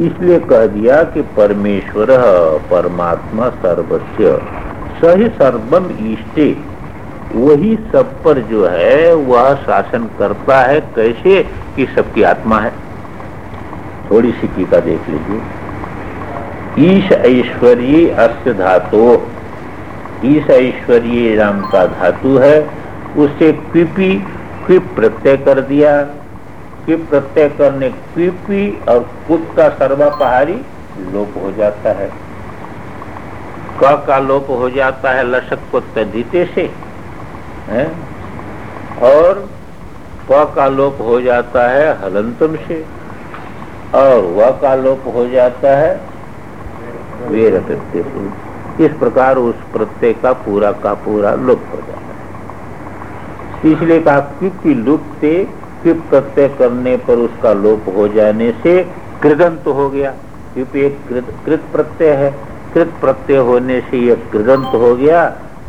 इसलिए कह दिया कि परमेश्वर, परमात्मा सर्वस्व, सही सर्वम इष्टे वही सब पर जो है, वह शासन करता है। कैसे? कि सबकी आत्मा है। थोड़ी सी टीका देख लीजिए। ईश ऐश्वर्य अस्य धातु। ईश ऐश्वर्य राम का धातु है। उसे पिपी क्विप प्रत्यय कर दिया। क्विप प्रत्यय करने क्विपी और कुप का सर्वापहारी लोप हो जाता है। क का लोप हो जाता है लशक को तदिते से, है? और प का लोप हो जाता है हलंतम से, और व का लोप हो जाता है वेर प्रत्यय इस प्रकार उस प्रत्यय का पूरा का पूरा लोप हो जाता है। इसलिए कहा क्योंकि लुप्त क्यों प्रत्यय करने पर उसका लोप हो जाने से कृदंत हो गया। क्योंकि एक कृत प्रत्यय है। कृत प्रत्यय होने से यह कृदंत हो गया,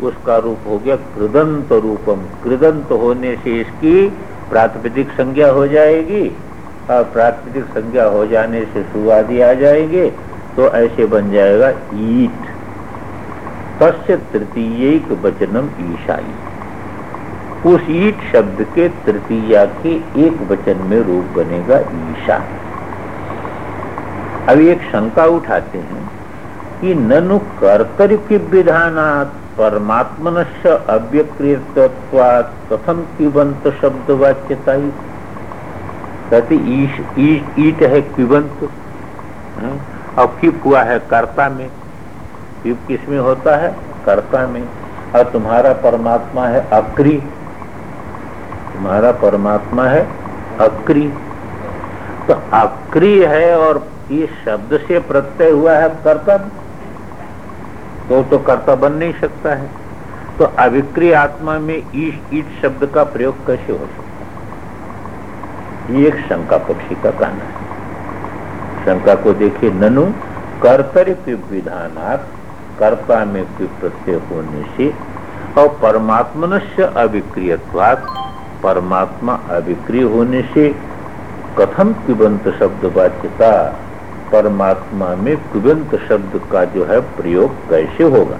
उसका रूप हो गया कृदंत रूपम। कृदंत होने से इसकी प्रातिपदिक संज्ञा हो जाएगी। और प्राकृतिक संज्ञा हो जाने से सुवादी आ जाएँगे तो ऐसे बन जाएगा ईट। तस्य तृतीय वचनम ईशाई। उस ईट शब्द के तृतीया के एक वचन में रूप बनेगा ईशा। अभी एक शंका उठाते हैं कि ननु कर्तव्य विधानात् परमात्मन अव्यक्रियत्वात् कथम किबंत शब्द वाच्यता कहते ईश, ईट है किबंत? और किप हुआ है कर्ता में। किसमें होता है? कर्ता में। और तुम्हारा परमात्मा है अक्री। तुम्हारा परमात्मा है अक्री तो अक्री है और इस शब्द से प्रत्यय हुआ है कर्ता तो तो कर्ता बन नहीं सकता है। तो अविक्रिय आत्मा में ईश ईट शब्द का प्रयोग कैसे हो सकता है? ये एक शंका पक्षी का कहना है। शंका को देखिए, ननु कर्तव्य विधानात् कर्ता में प्रत्यय होने से और परमात्मन से अविक्रियवाद परमात्मा अभिक्रिय होने से कथम पिबंत शब्द वाच्यता, परमात्मा में कुबंत शब्द का जो है प्रयोग कैसे होगा?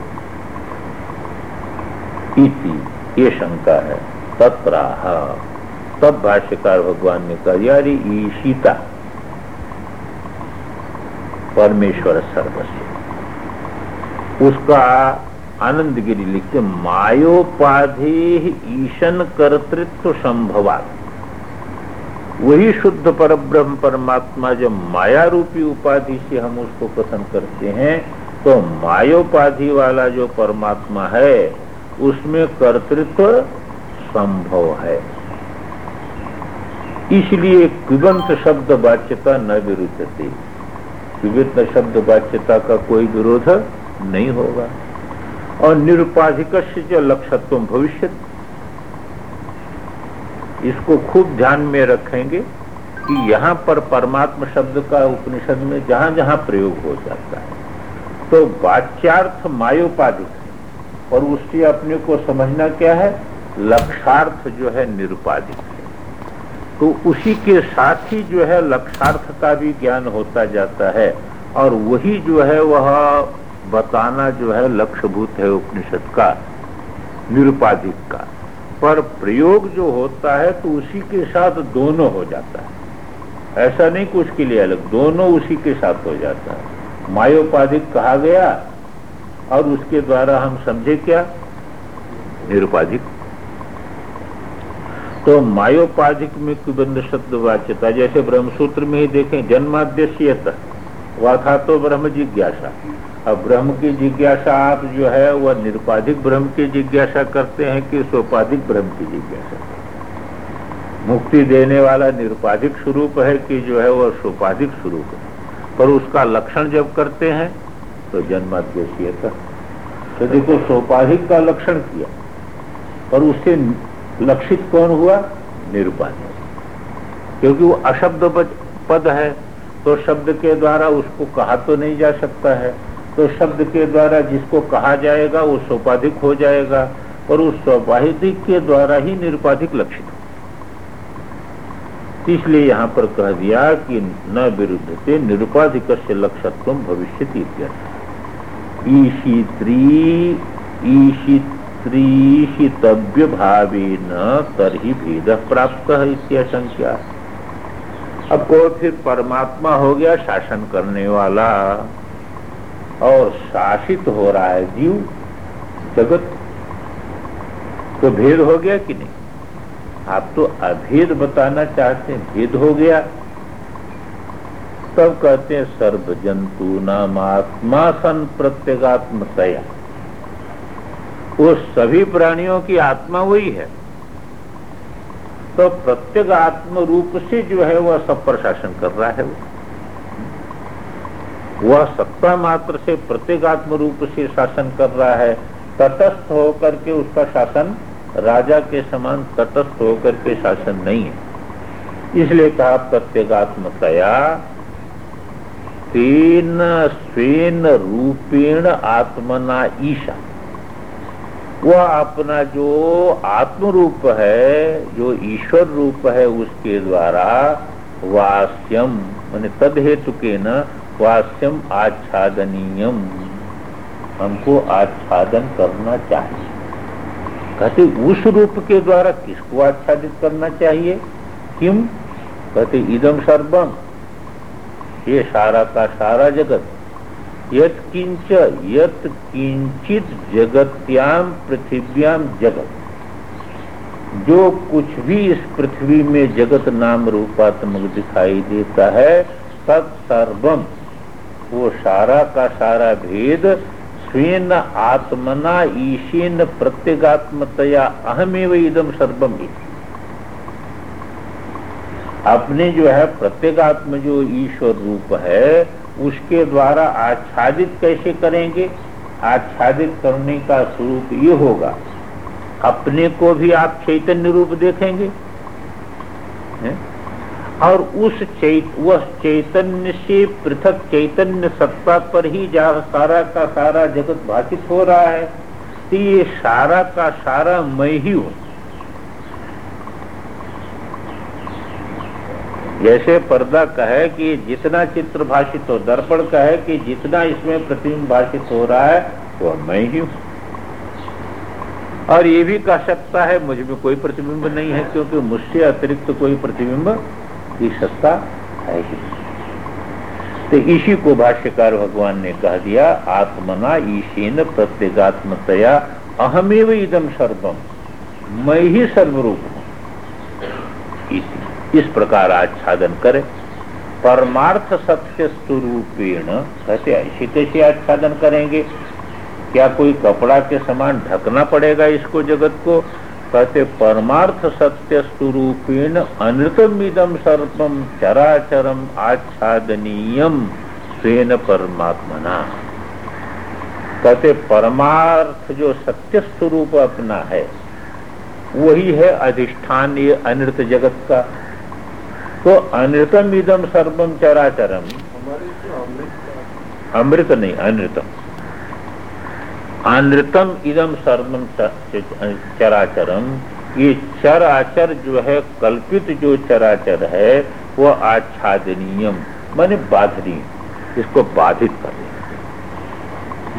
इति, ये शंका है। तत्राह। तब भाष्यकार भगवान ने कहा, यारी ईशिता परमेश्वर सर्वस्व। उसका आनंद गिरी लिखते मायोपाधि ईशन कर्तृत्व संभवात। वही शुद्ध पर ब्रह्म परमात्मा जब माया रूपी उपाधि से हम उसको कथन करते हैं तो मायोपाधि वाला जो परमात्मा है, उसमें कर्तृत्व संभव है। इसलिए कुबंत शब्द बाच्यता न विरुद्धते। कुबंत शब्द बाच्यता का कोई विरोध नहीं होगा। और निरुपाधिक जो लक्ष्यत्व भविष्य इसको खूब ध्यान में रखेंगे कि यहाँ पर परमात्मा शब्द का उपनिषद में जहाँ जहाँ प्रयोग हो जाता है। तो वाच्यार्थ मायोपाधिक और उससे अपने को समझना क्या है? लक्षार्थ जो है निरुपाधिक तो उसी के साथ ही जो है लक्षार्थ का भी ज्ञान होता जाता है, और वही जो है वह बताना जो है लक्ष्यभूत है उपनिषद का, निरुपाधिक का। पर प्रयोग जो होता है तो उसी के साथ दोनों हो जाता है। ऐसा नहीं कि उसके लिए अलग, दोनों उसी के साथ हो जाता है। मायोपाधिक कहा गया, और उसके द्वारा हम समझे क्या? निरुपाधिक। तो मायोपाधिक में कुबंध शब्द वाच्यता, जैसे ब्रह्मसूत्र में ही देखें जन्माद्यश्य वह था तो ब्रह्म जिज्ञासा। अब ब्रह्म की जिज्ञासा आप जो है, वह निरुपाधिक ब्रह्म की जिज्ञासा करते हैं कि सोपाधिक ब्रह्म की जिज्ञासा। मुक्ति देने वाला निरुपाधिक स्वरूप है कि जो है, वह सोपाधिक स्वरूप है। पर उसका लक्षण जब करते हैं तो जन्माद्वेशीयता तो देखो, सोपाधिक का लक्षण किया और उससे लक्षित कौन हुआ? निरुपाधिक। क्योंकि वो अशब्द पद है तो शब्द के द्वारा उसको कहा तो नहीं जा सकता है। तो शब्द के द्वारा जिसको कहा जाएगा, वो सोपाधिक हो जाएगा और उस सोपाधिक के द्वारा ही निरुपाधिक लक्षित इसलिए यहाँ पर कह दिया कि न विरुद्ध से निरुपाधिक से लक्ष्यत्व भविष्य ईशित्री भावे न तरही भेद प्राप्त है इसकी इत्याशंका अब को फिर परमात्मा हो गया शासन करने वाला और शासित हो रहा है जीव जगत। तो भेद हो गया कि नहीं? आप तो अभेद बताना चाहते हैं, भेद हो गया। तब कहते हैं सर्व जंतु नाम आत्मा सन प्रत्येगात्मतया वो सभी प्राणियों की आत्मा वही है। तो प्रत्येक आत्म रूप से जो है, वह सब पर शासन कर रहा है वह सत्ता मात्र से प्रत्येक आत्म रूप से शासन कर रहा है, तटस्थ होकर के उसका शासन राजा के समान तटस्थ होकर के शासन नहीं है। इसलिए कहा प्रत्येगात्मतया तेन स्वेन रूपेण आत्मना ईशा। वह अपना जो आत्म रूप है, जो ईश्वर रूप है, उसके द्वारा वास्यम, मान तद हेतु के न वास्यम आच्छादनीयम। हमको आच्छादन करना चाहिए। कहते, उस रूप के द्वारा किसको आच्छादित करना चाहिए? किम? कहते इदम सर्वम ये सारा का सारा जगत। यत किंच, यत किंचित जगत्याम पृथिव्याम जगत। जो कुछ भी इस पृथ्वी में जगत नाम रूपात्मक दिखाई देता है, तत् सर्वम वो सारा का सारा भेद स्वेन आत्मना ईशीन प्रत्येगात्मतया अहमेव इदम सर्वम ही अपने जो है प्रत्येगात्म जो ईश्वर रूप है, उसके द्वारा आच्छादित कैसे करेंगे? आच्छादित करने का स्वरूप ये होगा। अपने को भी आप चैतन्य रूप देखेंगे। है? और उस चैत, वह चैतन्य से पृथक चैतन्य सत्ता पर ही जा सारा का सारा जगत भाषित हो रहा है। तो ये सारा का सारा मैं ही हूँ। जैसे पर्दा कहे कि जितना चित्र भाषित हो, दर्पण कहे कि जितना इसमें प्रतिबिंब भाषित हो रहा है, वह मैं ही हूँ। और ये भी कह सकता है, मुझमें कोई प्रतिबिंब नहीं है, क्योंकि मुझसे अतिरिक्त तो कोई प्रतिबिंब की सत्ता है ही। तो इसी को भाष्यकार भगवान ने कह दिया, आत्मना ईशीन प्रत्येगात्मतया अहमेव इदम सर्वम मैं ही सर्वरूप हूँ। इस प्रकार आच्छादन करे। परमार्थ सत्य स्वरूपेण कहते ऐसे कैसे आच्छादन करेंगे? क्या कोई कपड़ा के समान ढकना पड़ेगा इसको जगत को? कहते परमार्थ सत्य स्वरूपेण अनृतम इदम सर्पम चराचरम आच्छादनीयम स्वेन परमात्मना। कहते परमार्थ जो सत्य स्वरूप अपना है वही है अधिष्ठान ये अनृत जगत का। तो अनृतम इदम सर्वम चराचरम अमृत नहीं अनृतम। अनृतम इदम सर्वम चराचरम। ये चराचर जो है, कल्पित जो चराचर है, वो आच्छादनीयम, माने बाधनीय। इसको बाधित कर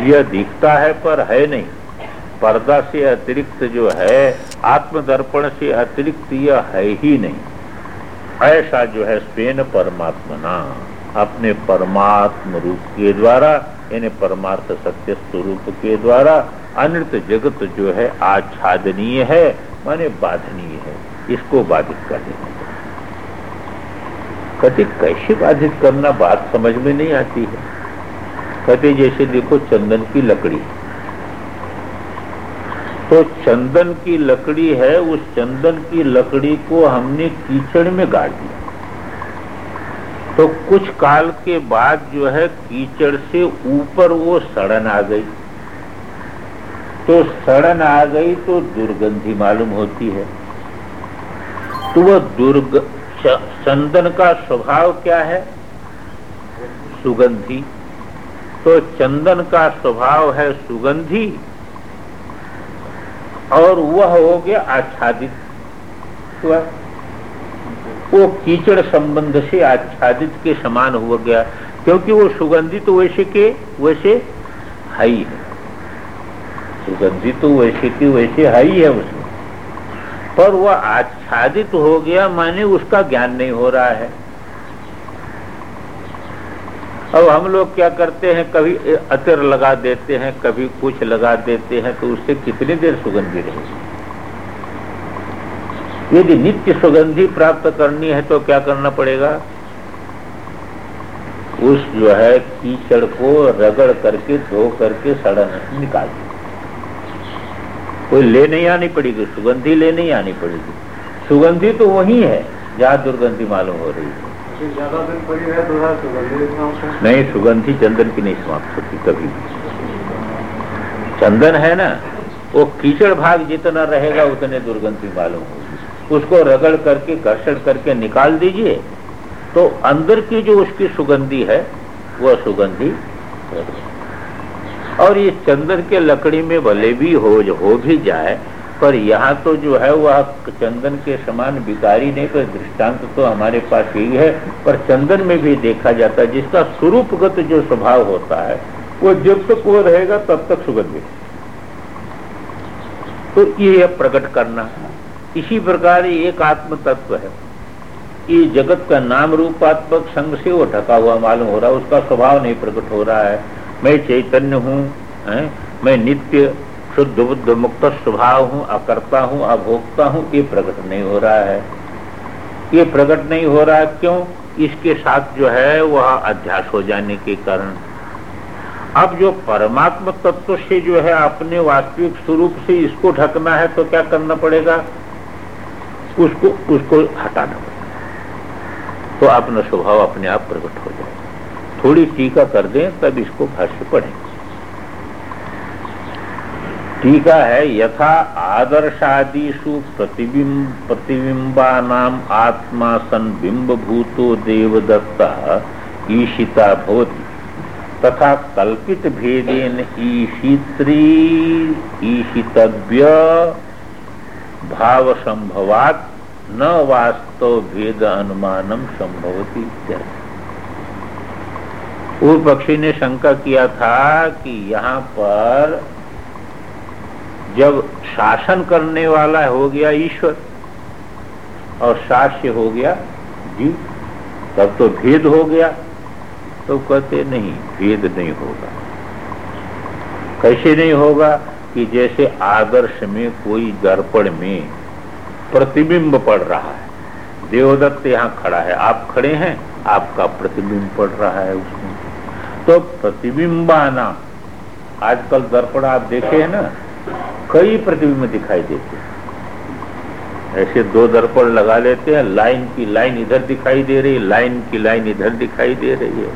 यह दिखता है पर है नहीं। पर्दा से अतिरिक्त जो है, आत्मदर्पण से अतिरिक्त यह है ही नहीं। ऐसा जो है, स्वेन परमात्मना। अपने परमात्म रूप के द्वारा यानी परमार्थ सत्य स्वरूप के द्वारा अनृत जगत जो है, आच्छादनीय है, माने बाधनीय है। इसको बाधित कर देना कहते, कैसे बाधित करना? बात समझ में नहीं आती है। कहते, जैसे देखो चंदन की लकड़ी। तो चंदन की लकड़ी है, उस चंदन की लकड़ी को हमने कीचड़ में गाड़ दिया। तो कुछ काल के बाद जो है कीचड़ से ऊपर वो सड़न आ गई। तो सड़न आ गई तो दुर्गंधी मालूम होती है। तो वह दुर्ग चंदन का स्वभाव क्या है? सुगंधी। तो चंदन का स्वभाव है सुगंधी और वह हो गया आच्छादित। हुआ? वो कीचड़ संबंध से आच्छादित के समान हो गया। क्योंकि वो सुगंधित तो वैसे के वैसे हाई है। सुगंधित तो वैसे के वैसे हाई है उसमें। पर वह आच्छादित हो गया माने उसका ज्ञान नहीं हो रहा है। अब हम लोग क्या करते हैं? कभी अतर लगा देते हैं, कभी कुछ लगा देते हैं तो उससे कितनी देर सुगंधी रहेगी यदि नित्य सुगंधि प्राप्त करनी है तो क्या करना पड़ेगा? उस जो है कीचड़ को रगड़ करके धो करके सड़न निकाल कोई ले नहीं आनी पड़ेगी सुगंधि ले नहीं आनी पड़ेगी। सुगंधि तो वही है जहाँ दुर्गंधि मालूम हो रही है। ज़्यादा दिन पड़ी है तो नहीं सुगंधि चंदन की नहीं समाप्त होती कभी चंदन है ना वो कीचड़ भाग जितना रहेगा उतने दुर्गंधि मालूम होगी। उसको रगड़ करके, घर्षण करके निकाल दीजिए तो अंदर की जो उसकी सुगंधी है, वह सुगंधी और ये चंदन के लकड़ी में भले भी हो हो भी जाए, पर यहाँ तो जो है वह चंदन के समान विकारी नहीं, पर दृष्टांत तो हमारे पास यही है। पर चंदन में भी देखा जाता है, जिसका स्वरूपगत जो स्वभाव होता है, वो जब तक वो रहेगा, तब तक सुगंधित तो ये प्रकट करना। इसी प्रकार एक आत्म तत्व है। ये जगत का नाम रूपात्मक संग से वो ढका हुआ मालूम हो रहा है, उसका स्वभाव नहीं प्रकट हो रहा है। मैं चैतन्य हूँ मैं नित्य शुद्ध बुद्ध मुक्त स्वभाव हूँ, अकर्ता हूँ, अभोक्ता हूँ, ये प्रकट नहीं हो रहा है। ये प्रकट नहीं हो रहा है क्यों? इसके साथ जो है, वह अध्यास हो जाने के कारण। अब जो परमात्मा तत्व से जो है, अपने वास्तविक स्वरूप से इसको ढकना है तो क्या करना पड़ेगा? उसको उसको हटाना पड़ेगा। तो अपना स्वभाव अपने आप प्रकट हो जाए। थोड़ी टीका कर दें, तब इसको भाष्य पढ़ें टीका है, यथा आदर्शादिशु प्रतिबिंब प्रतिबिंबा नाम आत्मा सन बिंब भूतो देवदत्ता ईशिता भवती। तथा कल्पित भेदेन ईशित्री, ईशितव्य भाव संभवात न वास्तव भेद अनुमानम संभवती पूर्व पक्षी ने शंका किया था कि यहाँ पर जब शासन करने वाला हो गया ईश्वर और शास्य हो गया जीव, तब तो भेद हो गया। तो कहते, नहीं, भेद नहीं होगा। कैसे नहीं होगा? कि जैसे आदर्श में कोई दर्पण में प्रतिबिंब पड़ रहा है। देवदत्त यहाँ खड़ा है। आप खड़े हैं, आपका प्रतिबिंब पड़ रहा है उसमें। तो प्रतिबिंबाना, आजकल दर्पण आप देखे हैं ना, कई प्रतिबिंब दिखाई देते हैं। ऐसे दो दर्पण लगा लेते हैं, लाइन की लाइन इधर दिखाई दे रही, लाइन की लाइन इधर दिखाई दे रही है।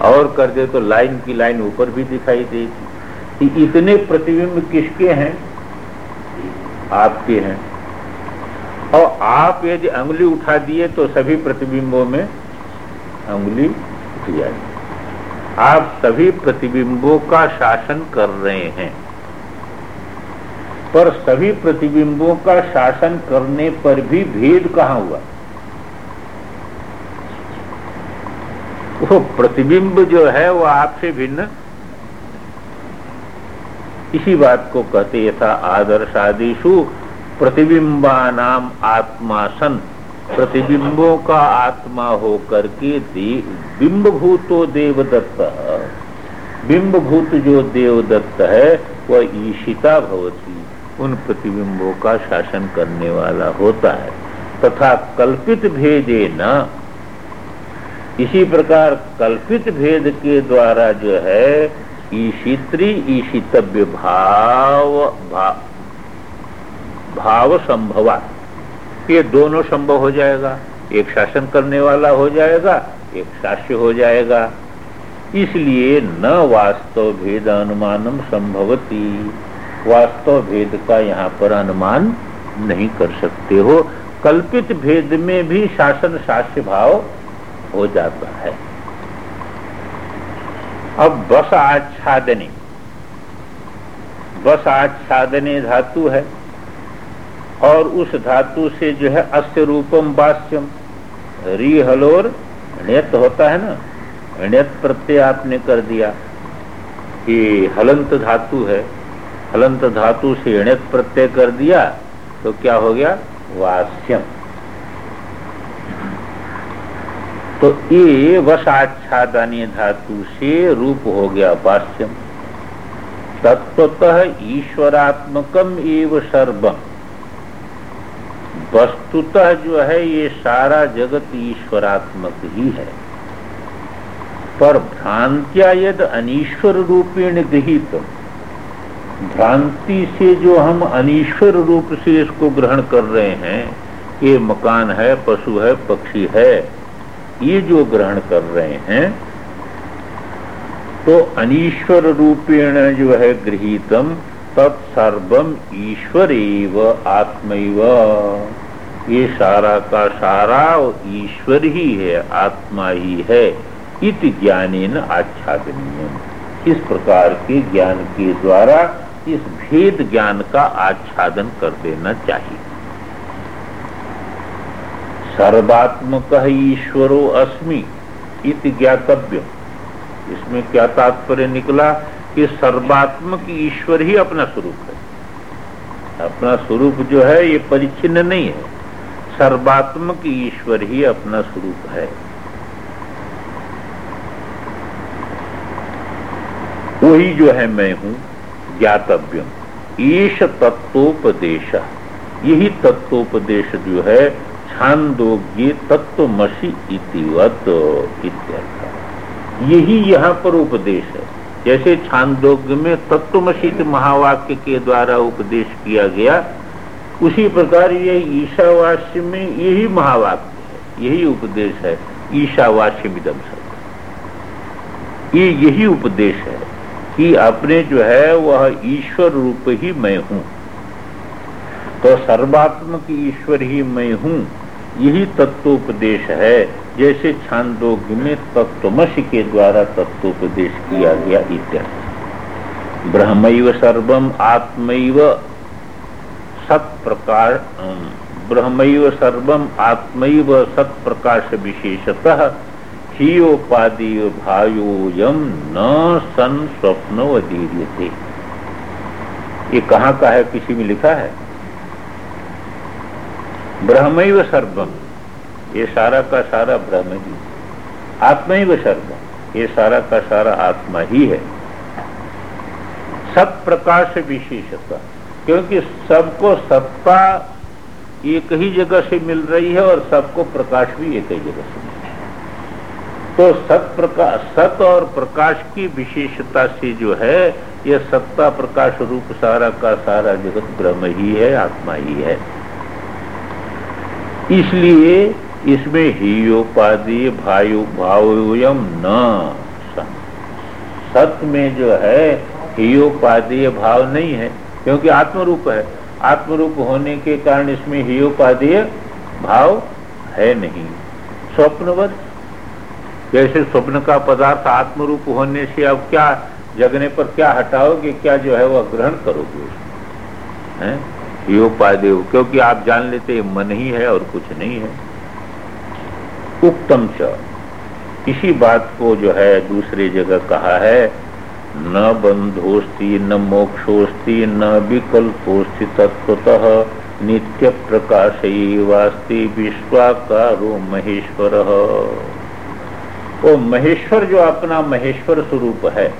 और कर दे तो लाइन की लाइन ऊपर भी दिखाई देगी। इतने प्रतिबिंब किसके हैं? आपके हैं। और आप यदि अंगुली उठा दिए तो सभी प्रतिबिंबों में अंगुली उठ जाएगी आप सभी प्रतिबिंबों का शासन कर रहे हैं। पर सभी प्रतिबिंबों का शासन करने पर भी भेद कहा हुआ? वो प्रतिबिंब जो है वो आपसे भिन्न इसी बात को कहते यथा आदर्शादिशु प्रतिबिंबा नाम आत्मा सन प्रतिबिंबों का आत्मा होकर के बिंब भूतो देवदत्त। बिंब भूत जो देवदत्त है, वह ईशिता भवती। उन प्रतिबिंबों का शासन करने वाला होता है। तथा कल्पित भेदे न। इसी प्रकार कल्पित भेद के द्वारा जो है ईशित्री ईशितव्य भाव भाव, भाव संभवा ये दोनों संभव हो जाएगा। एक शासन करने वाला हो जाएगा एक शास्य हो जाएगा। इसलिए न वास्तव भेद अनुमानम संभवती। वास्तव भेद का यहाँ पर अनुमान नहीं कर सकते हो। कल्पित भेद में भी शासन शास्य भाव हो जाता है। अब बस आच्छादने। बस आच्छादने धातु है और उस धातु से जो है अस्य रूपम बास्यम रिहलोर ण्यत होता है ना? ण्यत प्रत्यय आपने कर दिया कि हलंत धातु है। हलंत धातु से ण्यत प्रत्यय कर दिया तो क्या हो गया? वास्यम तो ये वशाच्छादनीय धातु से रूप हो गया वास्यम तत्वतः ईश्वरात्मकम एव सर्वम। वस्तुतः जो है ये सारा जगत ईश्वरात्मक ही है। पर भ्रांत्या यद अनीश्वर रूपेण गृहित, भ्रांति से जो हम अनीश्वर रूप से इसको ग्रहण कर रहे हैं, ये मकान है, पशु है, पक्षी है ये जो ग्रहण कर रहे हैं तो अनीश्वर रूपेण जो है गृहितम तत्सर्वम ईश्वर एव आत्म ये सारा का सारा ईश्वर ही है, आत्मा ही है, इत ज्ञान आच्छादनीय इस प्रकार के ज्ञान के द्वारा इस भेद ज्ञान का आच्छादन कर देना चाहिए। सर्वात्मक ईश्वरो अस्मि इत ज्ञातव्य इसमें क्या तात्पर्य निकला कि सर्वात्मक ईश्वर ही अपना स्वरूप है। अपना स्वरूप जो है, ये परिचिन्न नहीं है। सर्वात्मक ईश्वर ही अपना स्वरूप है। वही जो है मैं हूँ, ज्ञातव्यम। ईश तत्वोपदेश। यही तत्वोपदेश जो है छांदोग्य तत्वमसी इतिवत इत्यर्थ। यही यहाँ पर उपदेश है। जैसे छांदोग्य में तत्वमसित महावाक्य के द्वारा उपदेश किया गया, उसी प्रकार ये ईशावास्य में यही महावाक्य है, यही उपदेश है ईशावास्य मिदम सब ये यही उपदेश है कि अपने जो है वह ईश्वर रूप ही मैं हूँ। तो सर्वात्मक ईश्वर ही मैं हूँ यही तत्वोपदेश है। जैसे छांदोग्य में तत्वमश के द्वारा तत्वोपदेश किया गया इत्यादि। ब्रह्म सर्वम, आत्मैव सत्प्रकार ब्रह्म सर्वम, आत्मैव सत्प्रकाश विशेषतः हीयोपादीय भायोयम न सन स्वप्न थे ये कहाँ का है, किसी में लिखा है? ब्रह्म सर्वम। ये सारा का सारा ब्रह्म ही। आत्मा ही सर्वम। ये सारा का सारा आत्मा ही है। सत प्रकाश विशेषता। क्योंकि सबको सत्ता एक ही जगह से मिल रही है और सबको प्रकाश भी एक ही जगह से मिल रहा है। तो सत प्रकाश सत और प्रकाश की विशेषता से जो है यह सत्ता प्रकाश रूप सारा का सारा जगत ब्रह्म ही है, आत्मा ही है। इसलिए इसमें हीयोपाधि भायु भावयम न सत में जो है हीयोपाधि भाव नहीं है, क्योंकि आत्मरूप है। आत्मरूप होने के कारण इसमें हीयोपाधीय भाव है नहीं। स्वप्नवत। जैसे स्वप्न का पदार्थ आत्मरूप होने से अब क्या जगने पर क्या हटाओगे, क्या जो है वह ग्रहण करोगे उसमें योपादेव, क्योंकि आप जान लेते मन ही है और कुछ नहीं है। उक्तम च। इसी बात को जो है दूसरी जगह कहा है, न बंधोस्ती, न मोक्षोस्ती, न विकल्पोस्ती तत्वतः नित्य प्रकाश ही वास्ती विश्वाकारो महेश्वर। वो महेश्वर जो अपना महेश्वर स्वरूप है,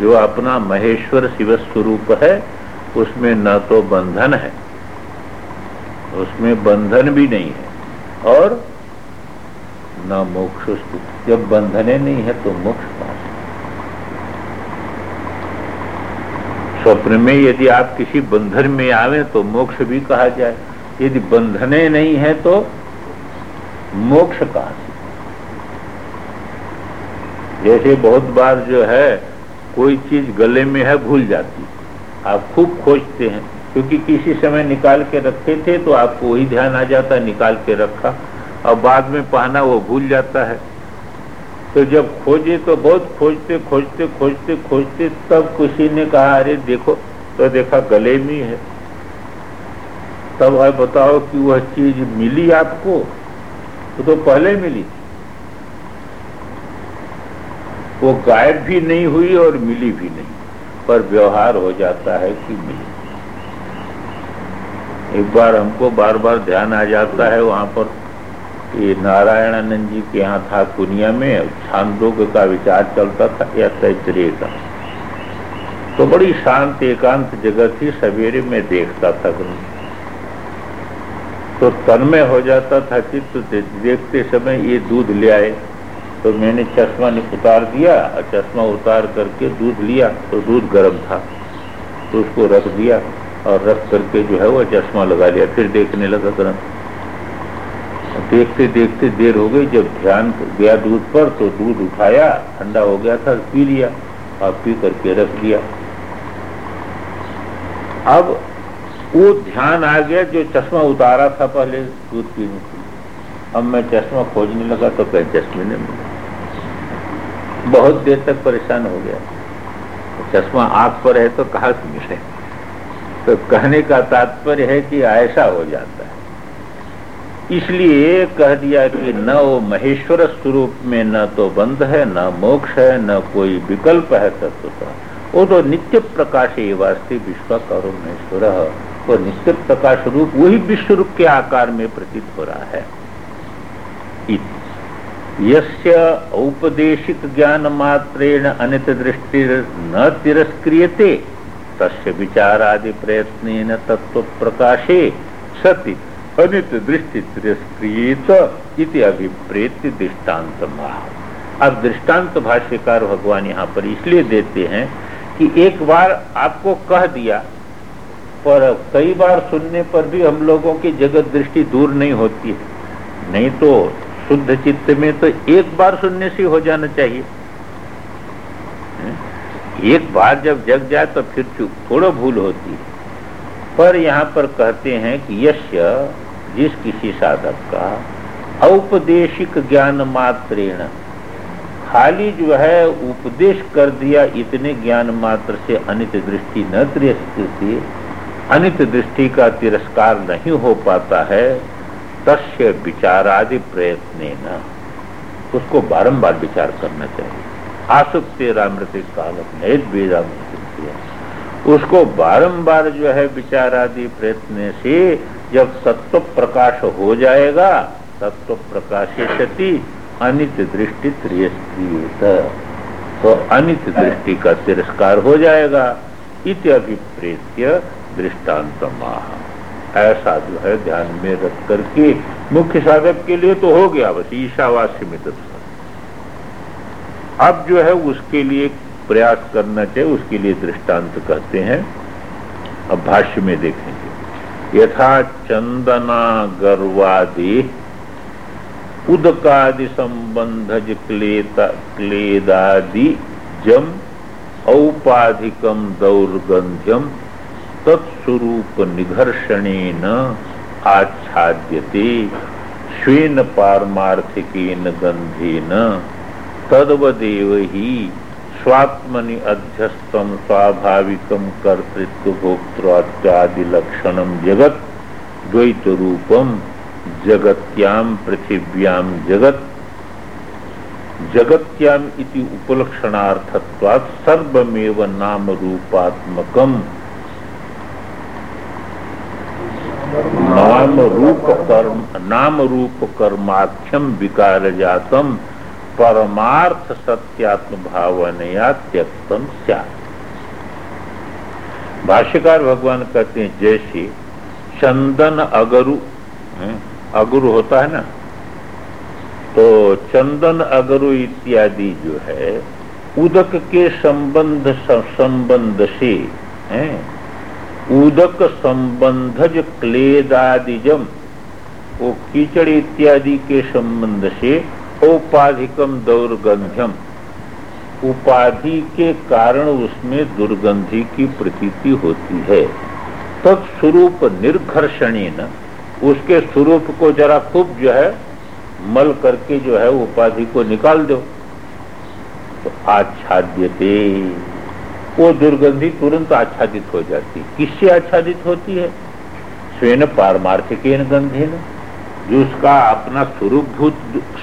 जो अपना महेश्वर शिव स्वरूप है उसमें न तो बंधन है, उसमें बंधन भी नहीं है, और न मोक्ष उसको। जब बंधने नहीं है तो मोक्ष कहाँ स्वप्न में यदि आप किसी बंधन में आवे तो मोक्ष भी कहा जाए। यदि बंधने नहीं है तो मोक्ष कहा जैसे बहुत बार जो है, कोई चीज़ गले में है, भूल जाती आप खूब खोजते हैं। क्योंकि किसी समय निकाल के रखे थे तो आपको वही ध्यान आ जाता निकाल के रखा। और बाद में पहना वो भूल जाता है। तो जब खोजे तो बहुत खोजते खोजते खोजते खोजते तब किसी ने कहा अरे देखो तो देखा गले में है तब है बताओ कि वह चीज़ मिली आपको? तो, तो पहले मिली। वो गायब भी नहीं हुई और मिली भी नहीं। पर व्यवहार हो जाता है कि मिली एक बार हमको बार बार ध्यान आ जाता है वहाँ पर ये नारायणानंद जी के यहाँ था दुनिया में छांदोग का विचार चलता था, या तैतरीय का। तो बड़ी शांत, एकांत जगह थी, सवेरे में देखता था। तो तन में हो जाता था चित्त तो देखते समय ये दूध ले आए। तो मैंने चश्मा उतार दिया और चश्मा उतार करके दूध लिया तो दूध गर्म था। तो उसको रख दिया और रख करके जो है वो चश्मा लगा लिया। फिर देखने लगा गर्म देखते देखते देर हो गई, जब ध्यान गया दूध पर तो दूध उठाया, ठंडा हो गया था, पी लिया और पी करके रख दिया। अब वो ध्यान आ गया जो चश्मा उतारा था पहले दूध पीने के अब मैं चश्मा खोजने लगा तो कहीं चश्मे नहीं मिला। बहुत देर तक परेशान हो गया। चश्मा आँख पर है तो कहा मिले? तो कहने का तात्पर्य है कि ऐसा हो जाता है। इसलिए कह दिया कि न वो महेश्वर स्वरूप में न तो बंध है, न मोक्ष है, न कोई विकल्प है तत्व का वो तो नित्य प्रकाश वास्तविक विश्व करो महेश्वर। वो नित्य प्रकाश रूप वही विश्व रूप के आकार में प्रतीत हो रहा है। यस्य औपदेशिक ज्ञान मात्रेण अनित दृष्टि न तिरस्क्रियते तस्य विचारादि प्रयत्न तत्व प्रकाशे सति अनित दृष्टि तिरस्क्रियत अभिप्रेत दृष्टांत अब दृष्टांत भाष्यकार भगवान यहाँ पर इसलिए देते हैं कि एक बार आपको कह दिया, पर कई बार सुनने पर भी हम लोगों की जगत दृष्टि दूर नहीं होती है। नहीं तो शुद्ध चित्त में तो एक बार सुनने से हो जाना चाहिए। एक बार जब जग जाए तो फिर चुप थोड़ा भूल होती है। पर यहाँ पर कहते हैं कि यश जिस किसी साधक का औपदेशिक ज्ञान मात्रेण, खाली जो है उपदेश कर दिया, इतने ज्ञान मात्र से अनित दृष्टि न तिरस्कृति अनित दृष्टि का तिरस्कार नहीं हो पाता है। तस्य विचारादि प्रयत्न न उसको बारंबार विचार करना चाहिए। आसुक्ति रामृत काल उसको बारंबार जो है विचार आदि प्रयत्न से जब तत्व प्रकाश हो जाएगा तत्व प्रकाशित अनित दृष्टि तो अनित दृष्टि का तिरस्कार हो जाएगा। इत अभिप्रेत्य दृष्टांत माह ऐसा जो है, ध्यान में रख करके, मुख्य साधक के लिए तो हो गया, बस ईशावास्य में अब जो है, उसके लिए प्रयास करना चाहिए, उसके लिए दृष्टांत कहते हैं। अब भाष्य में देखेंगे। यथा चंदना गर्वादि, उदकादि संबंधज क्लेदादि जम, औपाधिकम दौर्गंध्यम तत्स्वरूप निघर्षणेन आच्छाद्यते स्वेन पारमार्थिकेन गंधेन तदवदेव ही स्वात्मनि अध्यस्तम स्वाभाविकम कर्तृत्व भोक्तृत्यादि लक्षणम जगत द्वैत रूपम जगत्याम पृथिव्याम जगत। जगत्याम इति उपलक्षणार्थत्वात् सर्वमेव नाम रूपात्मकम नाम रूप कर्म नाम रूप कर्माख्यम विकार जातम परमार्थ सत्यात्म भावनया त्यक्तम भाष्यकार भगवान कहते हैं, जैसे चंदन अगरु अगुरु होता है ना? तो चंदन अगरु इत्यादि जो है, उदक के संबंध संबंध से, है उदक संबंधज क्लेदादिजम, वो कीचड़ इत्यादि के संबंध से औपाधिकम दौर्गंध्यम। उपाधि के कारण उसमें दुर्गंधि की प्रतीति होती है। तत्स्वरूप निर्घर्षणी न उसके स्वरूप को जरा खूब जो है, मल करके जो है उपाधि को निकाल दो। तो आच्छाद्यते। वो दुर्गंधि तुरंत आच्छादित हो जाती। है किससे आच्छादित होती है? स्वयं पारमार्थिक गंधे न जो उसका अपना स्वरूपभूत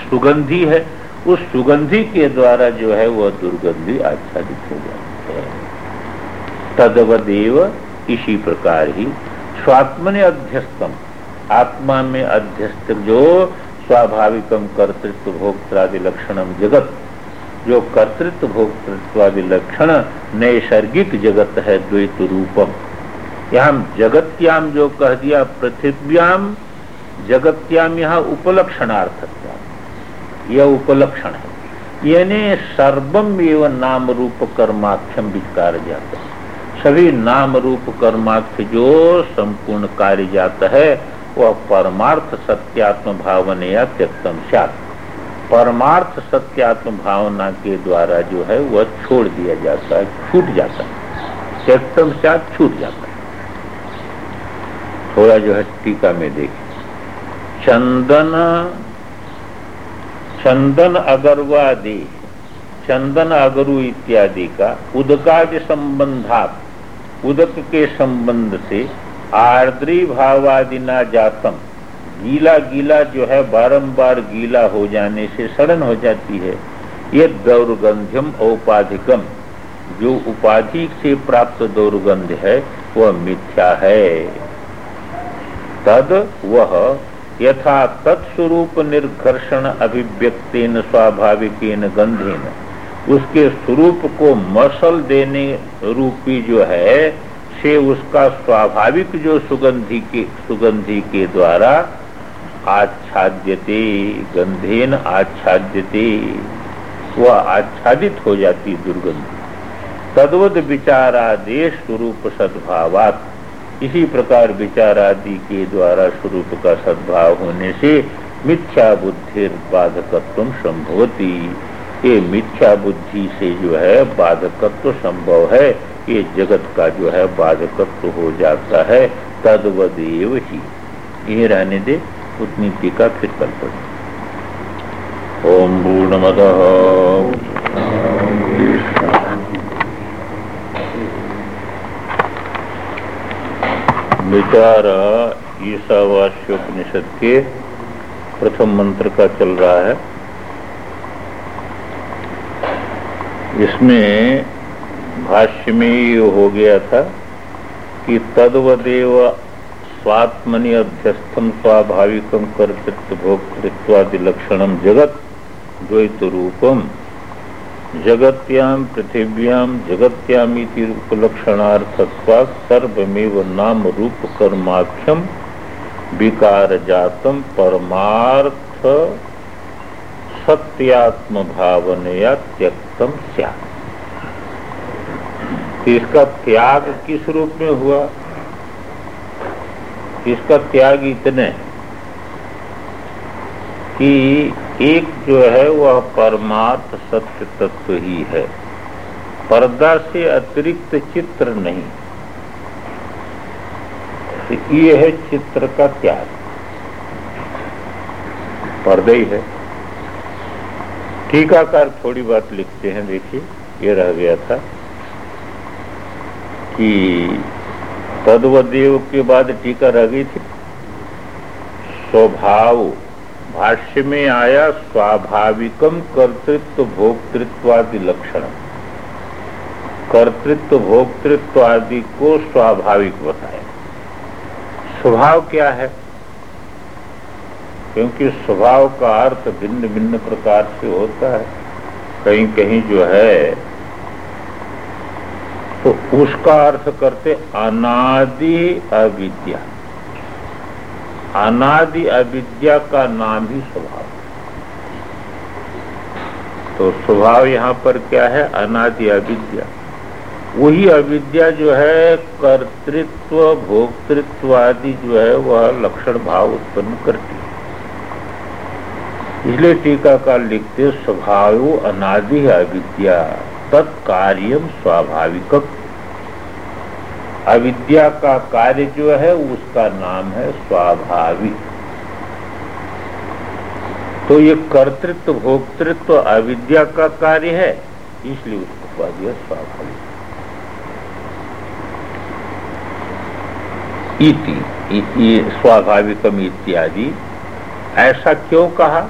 सुगंधी है, उस सुगंधी के द्वारा जो है वह दुर्गंधी आच्छादित हो जाती है। तदवदेव इसी प्रकार ही स्वात्मने अध्यस्तम। आत्मा में अध्यस्त जो स्वाभाविकम कर्तृत्व भोक्तादि लक्षणम जगत जो कर्तृत्व भोक्तृत्वादि लक्षण नैसर्गिक जगत है द्वैत रूपम। यहाँ जगत्याम जो कह दिया, पृथ्व्याम जगत्याम यहाँ उपलक्षणार्थ यह उपलक्षण है। यानी सर्वम एवं नाम रूप कर्माख्यम विकार जाता है। सभी नाम रूप कर्मार्थ जो संपूर्ण कार्य जाता है, वह परमार्थ सत्यात्म भावना या त्यक्तम सात। परमार्थ सत्यात्म भावना के द्वारा जो है वह छोड़ दिया जाता है, छूट जाता है। त्यक्तम सात छूट जाता है। थोड़ा जो है टीका में देखें। चंदन चंदन अगरवादि, चंदन अगरु इत्यादि का उदका के संबंधात, उदक के संबंध से आर्द्री भावादिना जातम गीला गीला जो है, बारंबार गीला हो जाने से सड़न हो जाती है। ये दौर्गंध्यम औपाधिकम। जो उपाधि से प्राप्त दौर्गंध है, वह मिथ्या है। तद वह यथा तत्स्वरूप निर्घर्षण अभिव्यक्तेन स्वाभाविकेन गंधेन। उसके स्वरूप को मसल देने रूपी जो है, से उसका स्वाभाविक जो सुगंधि के सुगंधि के द्वारा आच्छाद्यते, गंधेन आच्छाद्यते वह आच्छादित हो जाती दुर्गंध। तद्वत विचारादेश स्वरूप सद्भावात। इसी प्रकार विचारादि के द्वारा स्वरूप का सद्भाव होने से मिथ्या बुद्धि बाधकत्व संभवती। ये मिथ्या बुद्धि से जो है बाधकत्व संभव है। ये जगत का जो है बाधकत्व हो जाता है। तदवदेव ही। ये रहने दे। उतनी टीका फिर कल पड़े ओम पूर्णमद। विचार ईसावास्योपनिषद के प्रथम मंत्र का चल रहा है। इसमें भाष्य में ये हो गया था कि तदवदेव स्वात्मनि अध्यस्थम स्वाभाविकम कर्तृत्व भोक्तृत्वादि लक्षणम जगत द्वैत रूपम जगत्याम पृथिव्याम जगत्यामिति उपलक्षणार्थत्वा सर्वमेव नाम रूप कर्माख्यम विकार जातम परमार्थ सत्यात्म भावनया त्यक्तम इसका त्याग किस रूप में हुआ? इसका त्याग इतने कि एक जो है वह परमार्थ सत्य तत्व ही है। पर्दा से अतिरिक्त चित्र नहीं। ये है चित्र का त्याग। पर्दे ही है। टीकाकार थोड़ी बात लिखते हैं, देखिए, ये रह गया था कि तदवदेव के बाद टीका रह गई थी। स्वभाव भाष्य में आया स्वाभाविकम कर्तृत्व भोक्तृत्व आदि लक्षण। कर्तृत्व भोक्तृत्व आदि को स्वाभाविक बताया। स्वभाव क्या है? क्योंकि स्वभाव का अर्थ भिन्न भिन्न प्रकार से होता है। कहीं कहीं जो है उसका अर्थ करते अनादि अविद्या। अनादि अविद्या का नाम ही स्वभाव। तो स्वभाव यहाँ पर क्या है? अनादि अविद्या। वही अविद्या जो है, कर्तृत्व भोक्तृत्व आदि जो है, वह लक्षण भाव उत्पन्न करती है। इसलिए टीका टीकाकार लिखते स्वभाव अनादि अविद्या, तत्कार्यम स्वाभाविक अविद्या का कार्य जो है, उसका नाम है स्वाभाविक तो ये कर्तृत्व, भोक्तृत्व, अविद्या का कार्य है, इसलिए उसको कह दिया स्वाभाविक इति इत्यादि। ऐसा क्यों कहा?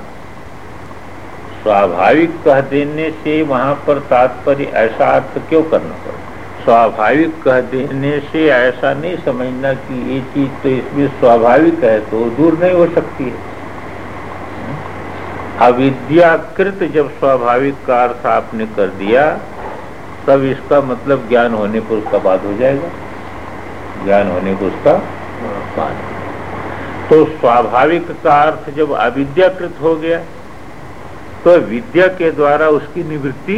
स्वाभाविक कह देने से वहाँ पर तात्पर्य ऐसा अर्थ क्यों करना पड़ा? स्वाभाविक कह देने से ऐसा नहीं समझना कि ये चीज़ तो इसमें स्वाभाविक है तो दूर नहीं हो सकती है। अविद्याकृत जब स्वाभाविक का अर्थ आपने कर दिया, तब इसका मतलब ज्ञान होने पर उसका बाद हो जाएगा। ज्ञान होने पर उसका बात तो स्वाभाविक का अर्थ जब अविद्याकृत हो गया तो विद्या के द्वारा उसकी निवृत्ति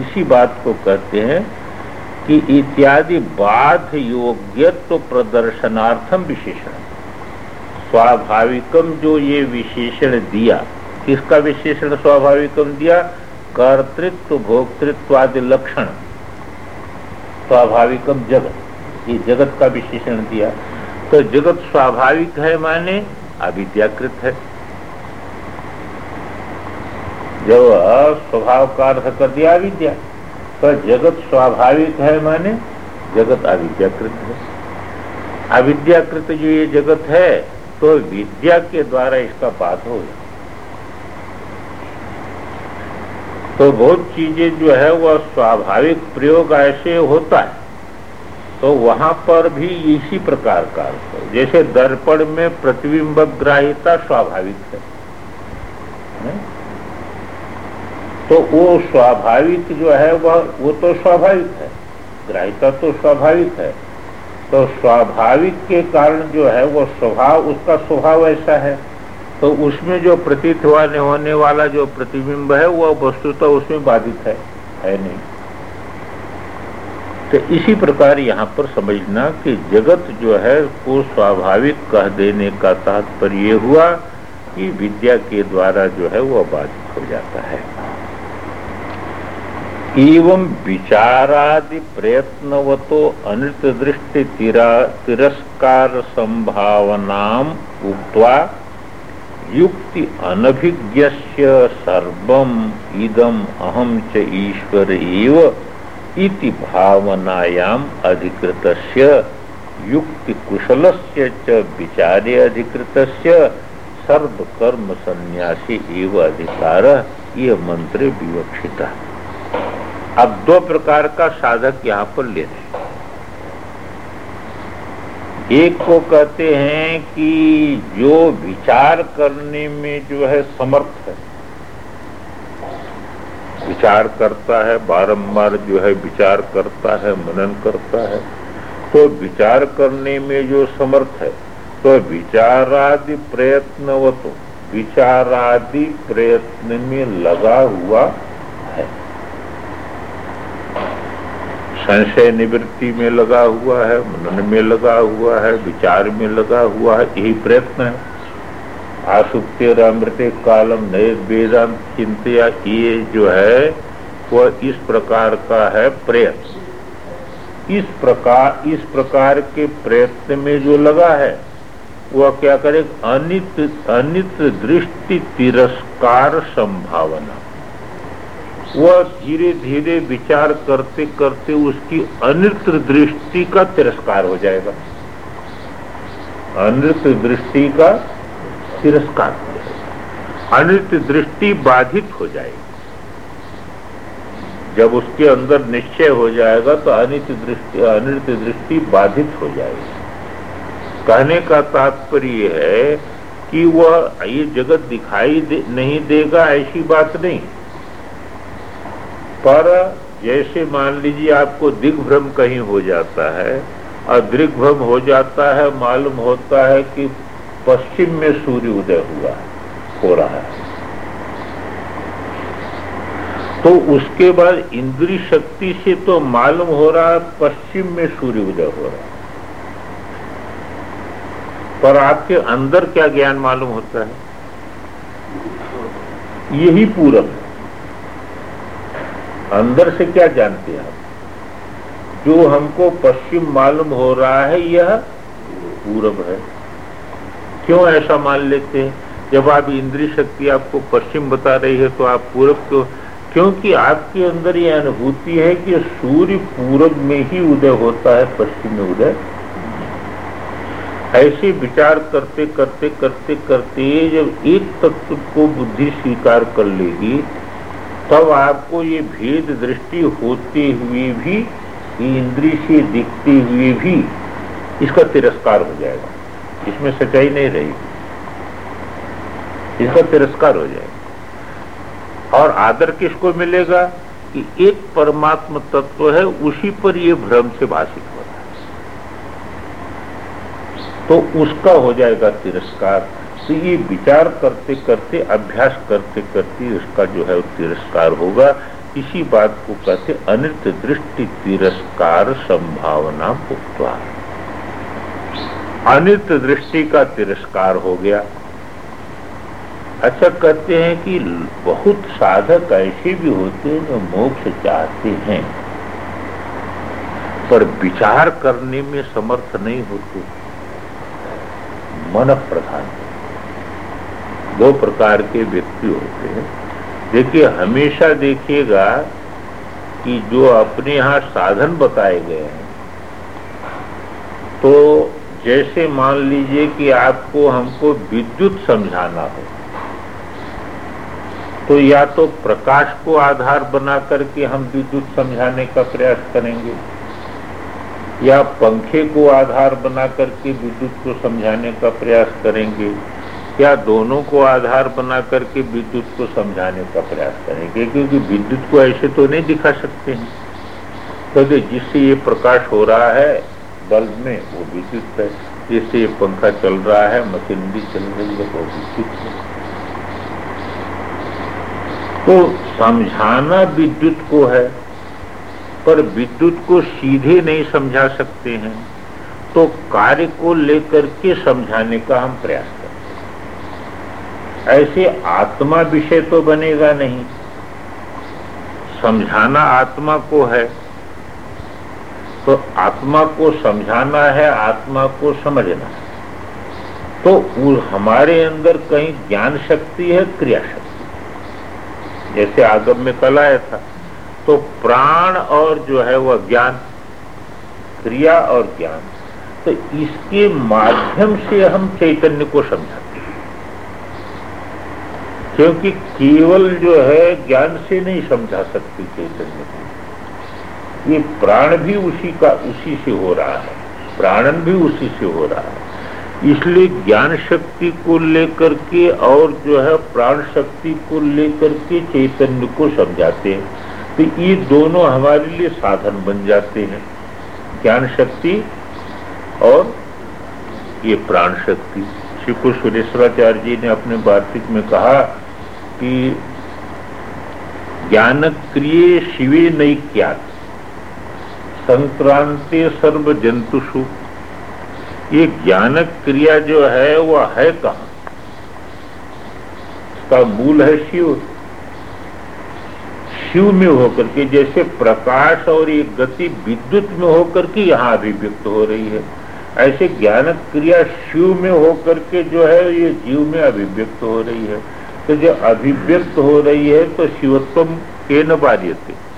इसी बात को कहते हैं कि इत्यादि बाध योग्यत्व प्रदर्शनार्थम विशेषण। स्वाभाविकम जो ये विशेषण दिया, किसका विशेषण स्वाभाविकम दिया? कर्तृत्व, भोक्तृत्वादि लक्षण। स्वाभाविकम जगत, ये जगत का विशेषण दिया। तो जगत स्वाभाविक है माने अविद्याकृत है। जो स्वभाव का अर्थ कर दिया अविद्या। तो जगत स्वाभाविक है माने जगत अविद्याकृत है। अविद्याकृत जो ये जगत है तो विद्या के द्वारा इसका बात हो गया तो बहुत चीज़ें जो है वह स्वाभाविक प्रयोग ऐसे होता है। तो वहाँ पर भी इसी प्रकार का जैसे दर्पण में प्रतिबिंब ग्राहिता स्वाभाविक है। तो वो स्वाभाविक जो है, वह, वो तो स्वाभाविक है। ग्राहिता तो स्वाभाविक है। तो स्वाभाविक के कारण जो है, वो स्वभाव, उसका स्वभाव ऐसा है। तो उसमें जो प्रतीत होने वाला जो प्रतिबिंब है वह वस्तु तो उसमें बाधित है है नहीं। तो इसी प्रकार यहाँ पर समझना कि जगत जो है, को स्वाभाविक कह देने का तात्पर्य हुआ कि विद्या के द्वारा जो है वह बाधित हो जाता है। एवं विचारादि प्रयत्नवतो अनृत दृष्टि तिरस्कार संभावना उक्त्वा युक्ति अनभिज्ञ सर्वम इदम अहम च ईश्वर एव इति भावनायाम अधिकृतस्य युक्ति कुशलस्य च विचारे अधिकृतस्य सर्व कर्म संन्यासी एव अधिकार यह मंत्र विवक्षिता। अब दो प्रकार का साधक यहाँ पर ले रहे एक को कहते हैं कि जो विचार करने में जो है समर्थ है। विचार करता है, बारंबार जो है विचार करता है, मनन करता है। तो विचार करने में जो समर्थ है तो विचारादि प्रयत्न वो तो विचारादि प्रयत्न में लगा हुआ संशय निवृत्ति में लगा हुआ है, मनन में लगा हुआ है, विचार में लगा हुआ है, यही प्रयत्न है। आसुप्ति और अमृत कालम नए वेदांत चिंतिया, ये जो है, वह इस प्रकार का है प्रयत्न। इस प्रकार इस प्रकार के प्रयत्न में जो लगा है, वह क्या करे? अनित अनित दृष्टि तिरस्कार संभावना। वह धीरे धीरे विचार करते करते उसकी अनृत दृष्टि का तिरस्कार हो जाएगा। अनृत दृष्टि का तिरस्कार हो जाएगा। अनृत दृष्टि बाधित हो जाएगी। जब उसके अंदर निश्चय हो जाएगा तो अनित दृष्टि अनृत दृष्टि बाधित हो जाएगी। कहने का तात्पर्य है कि वह ये जगत दिखाई दे, नहीं देगा ऐसी बात नहीं। पर जैसे मान लीजिए आपको दिग्भ्रम कहीं हो जाता है और दिग्भ्रम हो जाता है, मालूम होता है कि पश्चिम में सूर्य उदय हुआ, हो रहा है। तो उसके बाद इंद्री शक्ति से तो मालूम हो रहा है पश्चिम में सूर्य उदय हो रहा है। पर आपके अंदर क्या ज्ञान मालूम होता है? यही पूरक है। अंदर से क्या जानते हैं आप? जो हमको पश्चिम मालूम हो रहा है, यह पूरब है। क्यों ऐसा मान लेते हैं? जब आप इंद्रिय शक्ति आपको पश्चिम बता रही है तो आप पूरब को क्योंकि आपके अंदर ये अनुभूति है कि सूर्य पूरब में ही उदय होता है, पश्चिम में उदय। ऐसे विचार करते करते करते करते जब एक तत्व को बुद्धि स्वीकार कर लेगी तब आपको ये भेद दृष्टि होते हुए भी इंद्री से दिखते हुए भी, इसका तिरस्कार हो जाएगा। इसमें सच्चाई नहीं रहेगी। इसका तिरस्कार हो जाएगा। और आदर किसको मिलेगा? कि एक परमात्म तत्व है, उसी पर ये भ्रम से भाषित हो रहा है। तो उसका हो जाएगा तिरस्कार। तो ये विचार करते करते, अभ्यास करते करते उसका जो है तिरस्कार होगा। इसी बात को कहते अनित दृष्टि तिरस्कार संभावना भुगतवा अनित दृष्टि का तिरस्कार हो गया। अच्छा कहते हैं कि बहुत साधक ऐसे भी होते हैं जो मोक्ष चाहते हैं, पर विचार करने में समर्थ नहीं होते। मन प्रधान दो प्रकार के व्यक्ति होते हैं। देखिए, हमेशा देखिएगा कि जो अपने यहाँ साधन बताए गए हैं तो जैसे मान लीजिए कि आपको, हमको विद्युत समझाना हो तो या तो प्रकाश को आधार बना करके हम विद्युत समझाने का प्रयास करेंगे, या पंखे को आधार बना करके विद्युत को समझाने का प्रयास करेंगे। या दोनों को आधार बना करके विद्युत को समझाने का प्रयास करेंगे? क्योंकि विद्युत को ऐसे तो नहीं दिखा सकते हैं। क्योंकि जिससे ये प्रकाश हो रहा है, बल्ब में, वो विद्युत है। जिससे ये पंखा चल रहा है मशीनरी चल रही है, वो विद्युत है। तो समझाना विद्युत को है, पर विद्युत को सीधे नहीं समझा सकते हैं। तो कार्य को लेकर के समझाने का हम प्रयास ऐसे आत्मा विषय तो बनेगा नहीं। समझाना आत्मा को है तो आत्मा को समझाना है, आत्मा को समझना तो हमारे अंदर कहीं ज्ञान शक्ति है, क्रिया शक्ति। जैसे आगम में कल आया था तो प्राण और जो है वह ज्ञान, क्रिया और ज्ञान तो इसके माध्यम से हम चैतन्य को समझाते क्योंकि केवल जो है ज्ञान से नहीं समझा सकती चैतन्य को। ये प्राण भी उसी का, उसी से हो रहा है। प्राणन भी उसी से हो रहा है। इसलिए ज्ञान शक्ति को लेकर के और जो है प्राण शक्ति को लेकर के चैतन्य को समझाते हैं। तो ये दोनों हमारे लिए साधन बन जाते हैं। ज्ञान शक्ति और ये प्राण शक्ति। श्री कुशेश्वराचार्य जी ने अपने वार्षिक में कहा कि ज्ञान क्रिय शिवे नहीं क्या संक्रांति सर्व जंतुषु ये ज्ञान क्रिया जो है, वह है कहा? इसका मूल है शिव। शिव में होकर के जैसे प्रकाश और ये गति विद्युत में होकर के यहाँ अभिव्यक्त हो रही है। ऐसे ज्ञान क्रिया शिव में होकर के जो है, ये जीव में अभिव्यक्त हो रही है। तो जो अभिव्यक्त हो रही है तो शिवत्व के न बाध्यते।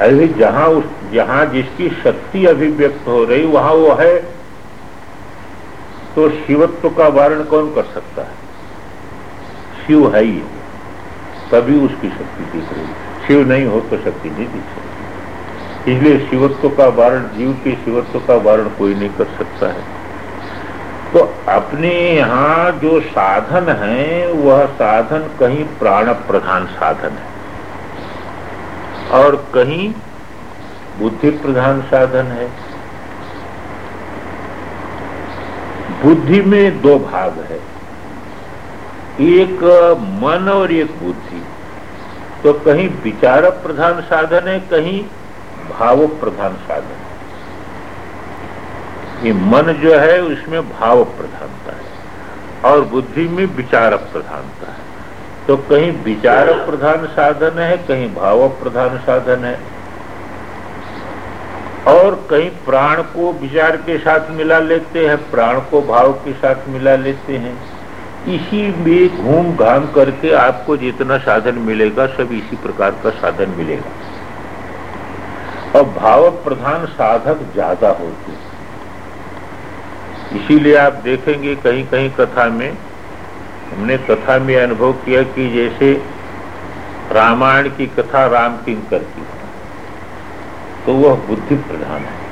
अभी जहाँ उस, जहाँ जिसकी शक्ति अभिव्यक्त हो रही, वहाँ वो है। तो शिवत्व का वारण कौन कर सकता है? शिव है ही। तभी उसकी शक्ति दिख रही। शिव नहीं हो तो शक्ति नहीं दिख सकती। इसलिए शिवत्व का वारण, जीव के शिवत्व का वारण कोई नहीं कर सकता है। तो अपने यहाँ जो साधन है, वह साधन कहीं प्राण प्रधान साधन है। और कहीं बुद्धि प्रधान साधन है। बुद्धि में दो भाग है। एक मन और एक बुद्धि। तो कहीं विचार प्रधान साधन है, कहीं भाव प्रधान साधन ये मन जो है, उसमें भाव प्रधानता है और बुद्धि में विचार प्रधानता है। तो कहीं विचार प्रधान साधन है, कहीं भाव प्रधान साधन है। और कहीं प्राण को विचार के साथ मिला लेते हैं, प्राण को भाव के साथ मिला लेते हैं। इसी में घूम घाम करके आपको जितना साधन मिलेगा, सब इसी प्रकार का साधन मिलेगा। और भाव प्रधान साधक ज़्यादा होते इसीलिए आप देखेंगे कहीं कहीं कथा में, हमने कथा में अनुभव किया कि जैसे रामायण की कथा राम किंकर की तो वह बुद्धि प्रधान है।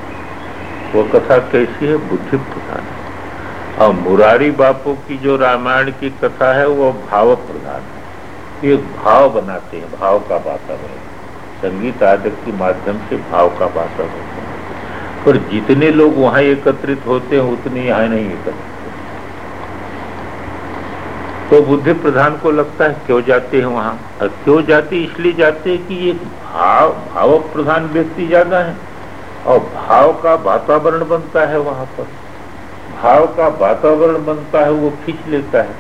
वो कथा कैसी है? बुद्धि प्रधान है। और मुरारी बापू की जो रामायण की कथा है, वह भाव प्रधान है। एक भाव बनाते हैं, भाव का वातावरण। संगीत आदि के माध्यम से भाव का वातावरण। पर जितने लोग वहाँ एकत्रित होते हैं, उतने यहाँ नहीं एकत्रित तो बुद्धि प्रधान को लगता है, क्यों जाते हैं वहाँ? और क्यों जाते? इसलिए जाते हैं कि एक भाव भाव प्रधान व्यक्ति ज़्यादा है, और भाव का वातावरण बनता है वहाँ पर। भाव का वातावरण बनता है, वो खींच लेता है।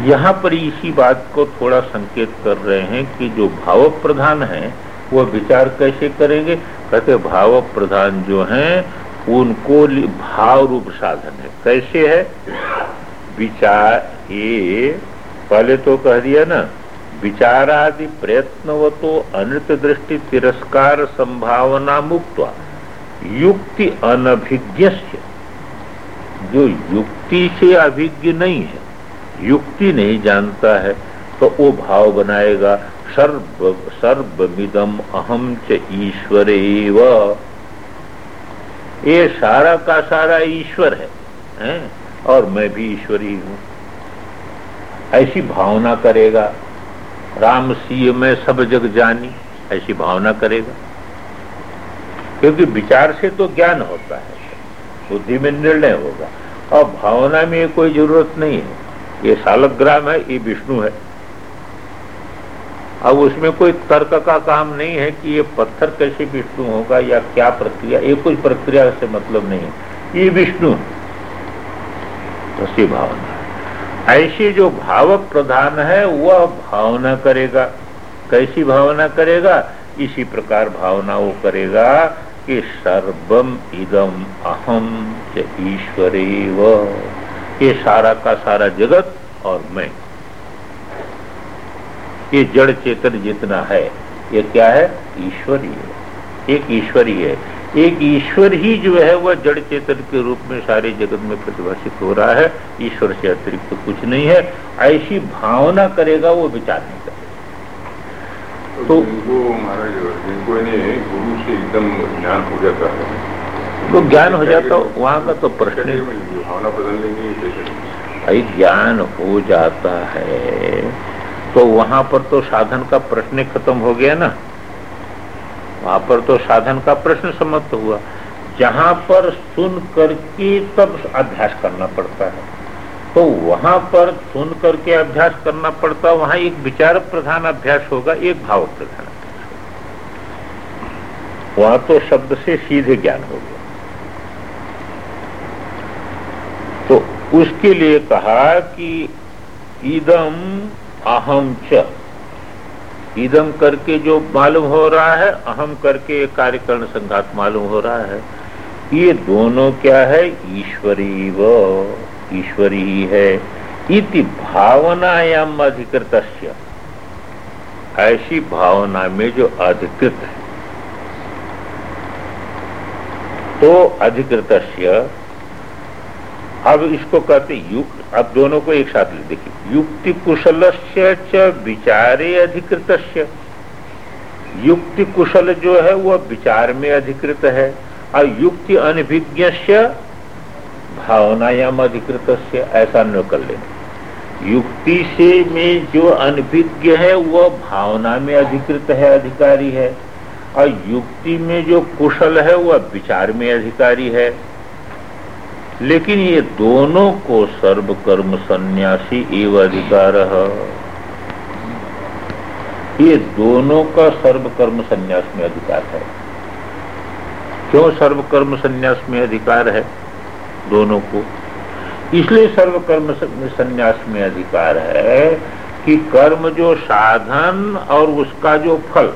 यहाँ पर इसी बात को थोड़ा संकेत कर रहे हैं कि जो भाव प्रधान है, वो विचार कैसे करेंगे? कहते भाव प्रधान जो हैं, उनको भाव रूप साधन है। कैसे है? विचार, ये पहले तो कह दिया ना, विचारादि प्रयत्नवतो अनृत दृष्टि तिरस्कार संभावना मुक्त युक्ति अनभिज्ञ जो युक्ति से अभिज्ञ नहीं है, युक्ति नहीं जानता है तो वो भाव बनाएगा सर्व सर्वमिदम अहम च ईश्वर ये सारा का सारा ईश्वर है, है? और मैं भी ईश्वरी हूँ। ऐसी भावना करेगा राम सी में सब जग जानी ऐसी भावना करेगा। क्योंकि विचार से तो ज्ञान होता है बुद्धि में निर्णय होगा। और भावना में कोई ज़रूरत नहीं है। ये सालग्राम है ये विष्णु है। अब उसमें कोई तर्क का काम नहीं है कि ये पत्थर कैसे विष्णु होगा या क्या प्रक्रिया, ये कोई प्रक्रिया से मतलब नहीं है। ये विष्णु। ऐसी भावना। ऐसी जो भाव प्रधान है, वह भावना करेगा। कैसी भावना करेगा? इसी प्रकार भावना वो करेगा कि सर्वम इदम अहम ईश्वर ये सारा का सारा जगत और मैं। ये जड़ चेतन जितना है ये क्या है? ईश्वरीय एक ईश्वरीय है। एक ईश्वर ही जो है वह जड़ चेतन के रूप में सारे जगत में प्रतिभाषित हो रहा है। ईश्वर से अतिरिक्त तो कुछ नहीं है। ऐसी भावना करेगा वो विचार नहीं करेगा। तो महाराज जिनको गुरु से एकदम ज्ञान हो जाता है। तो ज्ञान हो जाता वहाँ का तो प्रश्न भावना बदल लेंगे भाई ज्ञान हो जाता है। तो वहाँ पर तो साधन का प्रश्न खत्म हो गया ना। वहाँ पर तो साधन का प्रश्न समाप्त हुआ। जहाँ पर सुन करके तब अभ्यास करना पड़ता है। तो वहाँ पर सुन करके अभ्यास करना पड़ता, वहाँ एक विचार प्रधान अभ्यास होगा, एक भाव प्रधान वहाँ तो शब्द से सीधे ज्ञान हो गया। तो उसके लिए कहा कि इदम अहम च। इदम करके जो मालूम हो रहा है अहम करके कार्यकरण संघात मालूम हो रहा है। ये दोनों क्या है? ईश्वरी व ईश्वरी ही है। इति भावनायाम अधिकृत ऐसी भावना में जो अधिकृत है। तो अधिकृत अब इसको कहते युक्त। अब दोनों को एक साथ देखिए। युक्ति कुशल विचारे अधिकृत युक्ति कुशल जो है वह विचार में अधिकृत है। और युक्ति अनभिज्ञ भावनायाम अधिकृत ऐसा न कर लेना युक्ति से में जो अनभिज्ञ है वह भावना में अधिकृत है, अधिकारी है। और युक्ति में जो कुशल है वह विचार में अधिकारी है। लेकिन ये दोनों को सर्व कर्म सन्यासी एवं अधिकार ये दोनों का सर्व कर्म संन्यास में अधिकार है। क्यों सर्व कर्म संन्यास में अधिकार है? दोनों को। इसलिए सर्व कर्म संन्यास में अधिकार है कि कर्म जो साधन और उसका जो फल,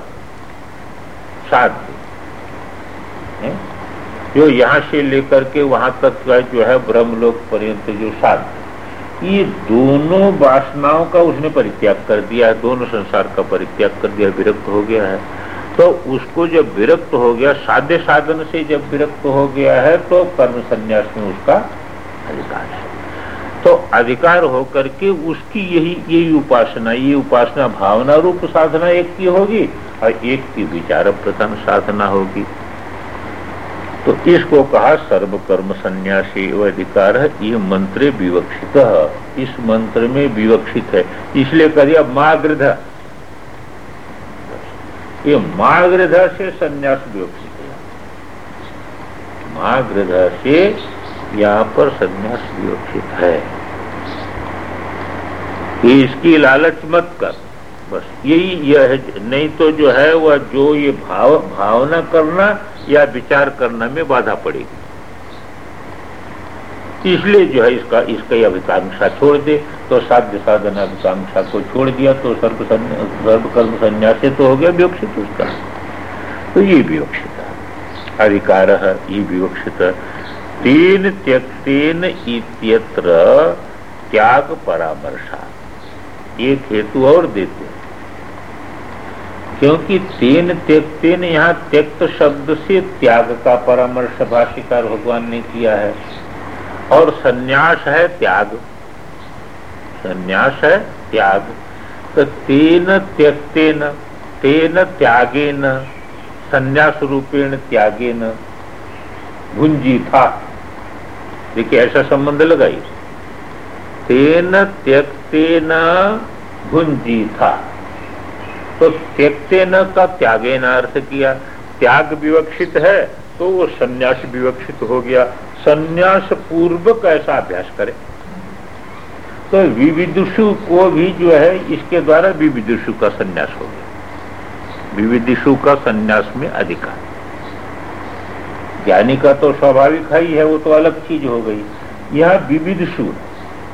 साध्य जो यहाँ से लेकर के वहाँ तक का जो है ब्रह्मलोक पर्यंत जो साध्य ये दोनों वासनाओं का उसने परित्याग कर दिया है दोनों संसार का परित्याग कर दिया, विरक्त हो गया है। तो उसको जब विरक्त हो गया, साध्य साधन से जब विरक्त हो गया है तो कर्म संन्यास में उसका अधिकार है। तो अधिकार होकर के उसकी यही यही उपासना, ये उपासना भावना रूप साधना एक की होगी और एक की विचार प्रधान साधना होगी। तो इसको कहा सर्व कर्म संन्यासी अधिकार है, ये मंत्र विवक्षित इस मंत्र में विवक्षित है। इसलिए करिए माग्रध ये माग्रध से संन्यास विवक्षित है। माग्रध से यहाँ पर संन्यास विवक्षित है। इसकी लालच मत कर। बस यही यह नहीं तो जो है वह जो ये भाव, भावना करना या विचार करने में बाधा पड़ेगी। इसलिए जो है इसका इसका अभिकांक्षा छोड़ दे। तो साध्य साधन अभिकांक्षा को छोड़ दिया तो सर्व सर्व कर्म संन्यास तो हो गया विवक्षित उसका। तो ये विवक्षित अधिकार ये विवक्षित तीन त्यक्तेन इत्यत्र त्याग परामर्शा। एक हेतु और देते हैं। क्योंकि तेन त्यक्तेन यहाँ त्यक्त शब्द से त्याग का परामर्श भाषिकार भगवान ने किया है। और संन्यास है त्याग। संन्यास है त्याग। तो तेन त्यक्तेन, तेन त्यागेन, संन्यास रूपेण त्यागेन भुंजी था देखिए, ऐसा संबंध लगाइए। तेन त्यक्तेन भुंजी था तो त्यक्तेन का त्यागे न अर्थ किया। त्याग विवक्षित है तो वो संन्यास विवक्षित हो गया। संन्यास पूर्वक ऐसा अभ्यास करे। तो विविदुषु को भी जो है, इसके द्वारा विविदुषु का संन्यास हो गया। विविदिशु का संन्यास में अधिकार। ज्ञानी का तो स्वाभाविक ही है वो तो अलग चीज़ हो गई। यह सुर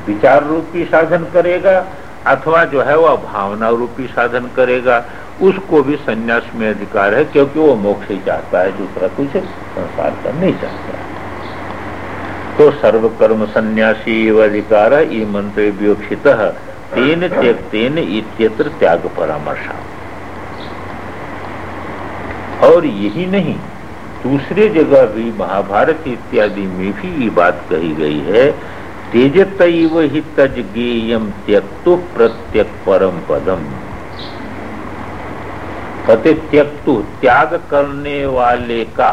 विचार रूपी साधन करेगा अथवा जो है वह भावना रूपी साधन करेगा, उसको भी संन्यास में अधिकार है, क्योंकि वो मोक्ष ही चाहता है, दूसरा कुछ संसार का नहीं चाहता। तो सर्व कर्म संन्यासी अधिकार ये मंत्र विवक्षित तेन त्यक्तेन इत्यत्र त्याग परामर्शा। और यही नहीं, दूसरे जगह भी महाभारत इत्यादि में भी ये बात कही गई है तेजत ही तज गेयम त्यक्तु प्रत्यक परम पदम। फते त्यक्तु त्याग करने वाले का